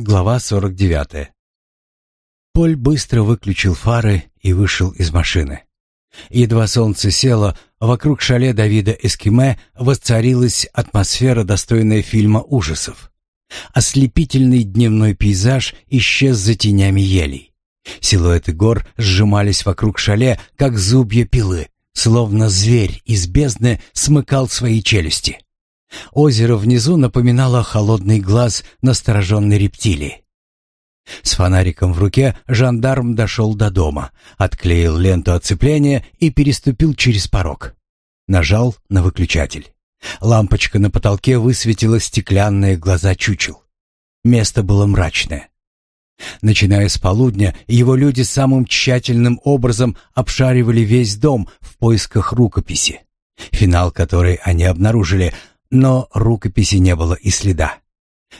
Глава 49. Поль быстро выключил фары и вышел из машины. Едва солнце село, вокруг шале Давида Эскиме воцарилась атмосфера, достойная фильма ужасов. Ослепительный дневной пейзаж исчез за тенями елей. Силуэты гор сжимались вокруг шале, как зубья пилы, словно зверь из бездны смыкал свои челюсти. Озеро внизу напоминало холодный глаз настороженной рептилии. С фонариком в руке жандарм дошел до дома, отклеил ленту оцепления и переступил через порог. Нажал на выключатель. Лампочка на потолке высветила стеклянные глаза чучел. Место было мрачное. Начиная с полудня, его люди самым тщательным образом обшаривали весь дом в поисках рукописи, финал которой они обнаружили но рукописи не было и следа.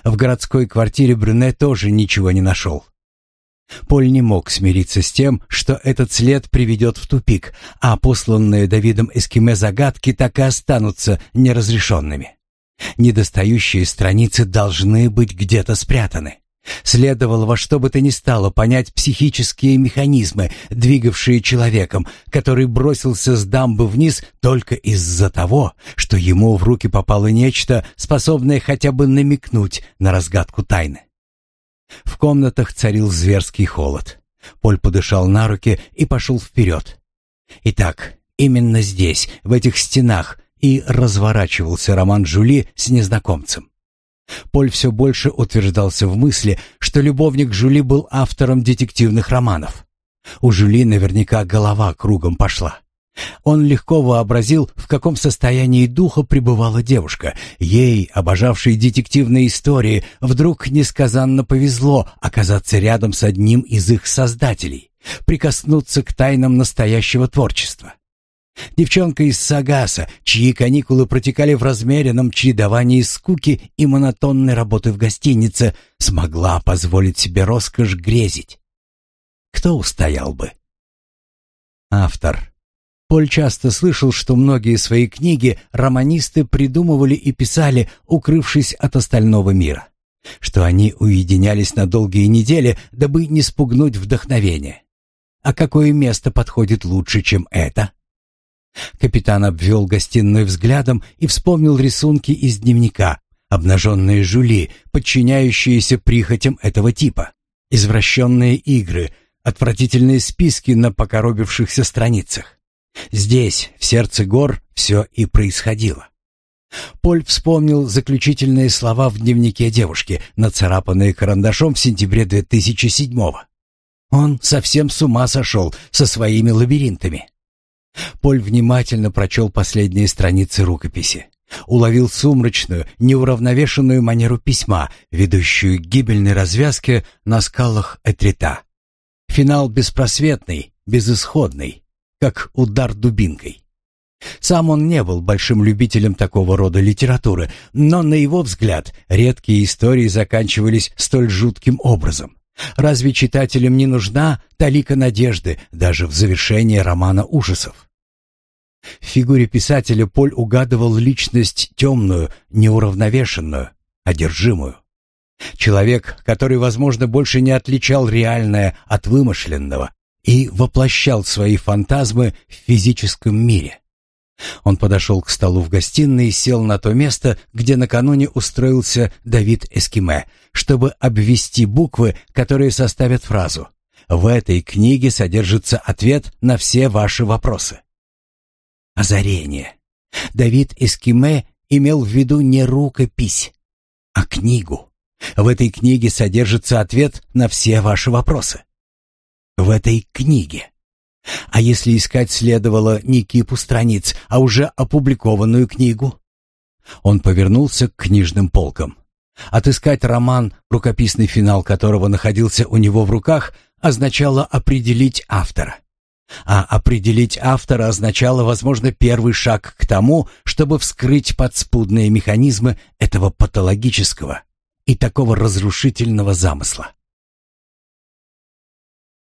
В городской квартире Брюне тоже ничего не нашел. Поль не мог смириться с тем, что этот след приведет в тупик, а посланные Давидом Эскиме загадки так и останутся неразрешенными. Недостающие страницы должны быть где-то спрятаны. Следовало во что бы то ни стало понять психические механизмы, двигавшие человеком, который бросился с дамбы вниз только из-за того, что ему в руки попало нечто, способное хотя бы намекнуть на разгадку тайны. В комнатах царил зверский холод. Поль подышал на руки и пошел вперед. Итак, именно здесь, в этих стенах, и разворачивался роман Жюли с незнакомцем. Поль все больше утверждался в мысли, что любовник Жюли был автором детективных романов. У Жюли наверняка голова кругом пошла. Он легко вообразил, в каком состоянии духа пребывала девушка. Ей, обожавшей детективные истории, вдруг несказанно повезло оказаться рядом с одним из их создателей, прикоснуться к тайнам настоящего творчества. Девчонка из Сагаса, чьи каникулы протекали в размеренном чередовании скуки и монотонной работы в гостинице, смогла позволить себе роскошь грезить. Кто устоял бы? Автор. Поль часто слышал, что многие свои книги романисты придумывали и писали, укрывшись от остального мира. Что они уединялись на долгие недели, дабы не спугнуть вдохновение. А какое место подходит лучше, чем это? Капитан обвел гостиную взглядом и вспомнил рисунки из дневника, обнаженные жули, подчиняющиеся прихотям этого типа, извращенные игры, отвратительные списки на покоробившихся страницах. Здесь, в сердце гор, все и происходило. Поль вспомнил заключительные слова в дневнике девушки, нацарапанные карандашом в сентябре 2007-го. Он совсем с ума сошел со своими лабиринтами. Поль внимательно прочел последние страницы рукописи. Уловил сумрачную, неуравновешенную манеру письма, ведущую к гибельной развязке на скалах Этрита. Финал беспросветный, безысходный, как удар дубинкой. Сам он не был большим любителем такого рода литературы, но, на его взгляд, редкие истории заканчивались столь жутким образом. Разве читателям не нужна талика надежды даже в завершении романа ужасов? В фигуре писателя Поль угадывал личность темную, неуравновешенную, одержимую. Человек, который, возможно, больше не отличал реальное от вымышленного и воплощал свои фантазмы в физическом мире. Он подошел к столу в гостиной и сел на то место, где накануне устроился Давид Эскиме, чтобы обвести буквы, которые составят фразу. В этой книге содержится ответ на все ваши вопросы озарение. Давид Эскиме имел в виду не рукопись, а книгу. В этой книге содержится ответ на все ваши вопросы. В этой книге. А если искать следовало не кипу страниц, а уже опубликованную книгу? Он повернулся к книжным полкам. Отыскать роман, рукописный финал которого находился у него в руках, означало определить автора. А определить автора означало, возможно, первый шаг к тому, чтобы вскрыть подспудные механизмы этого патологического и такого разрушительного замысла.